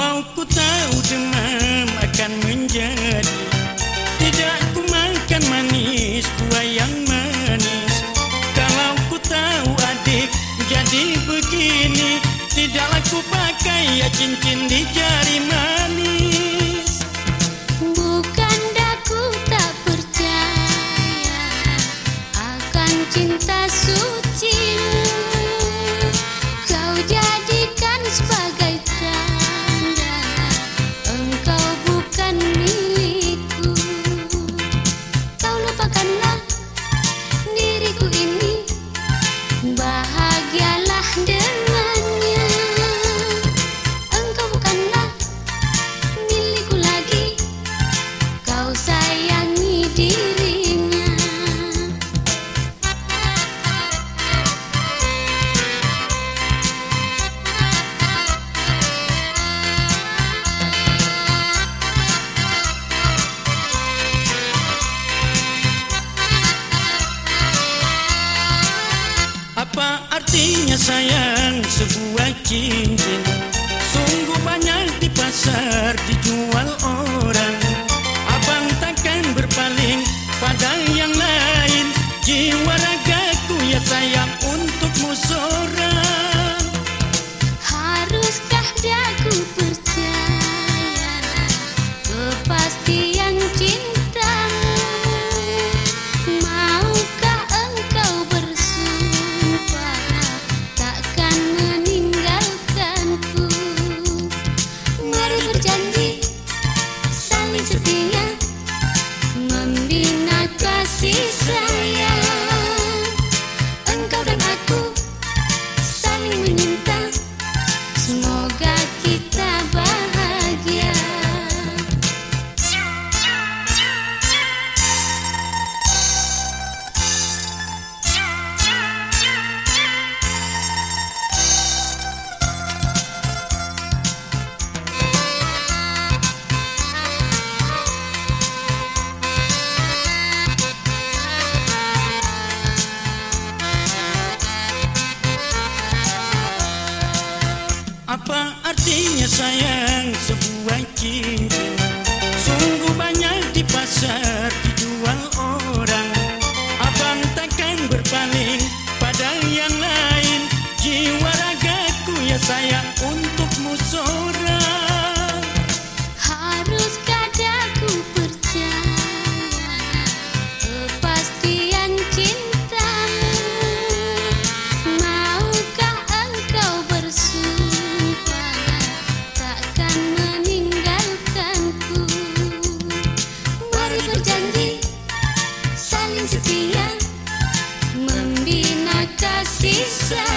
Kalau ku tahu demam akan menjadi Tidak ku makan manis buah yang manis. Kalau ku tahu adik jadi begini Tidaklah ku pakai ya cincin di jari manis. Artinya sayang sebuah cincin Sungguh banyak kasih artinya sayang sebuah cincin Sungguh banyak di pasar dijual orang. Abang takkan berpaling pada yang lain. Jiwa ragaku ya sayang untukmu seorang janji saling setia membina kasih sayang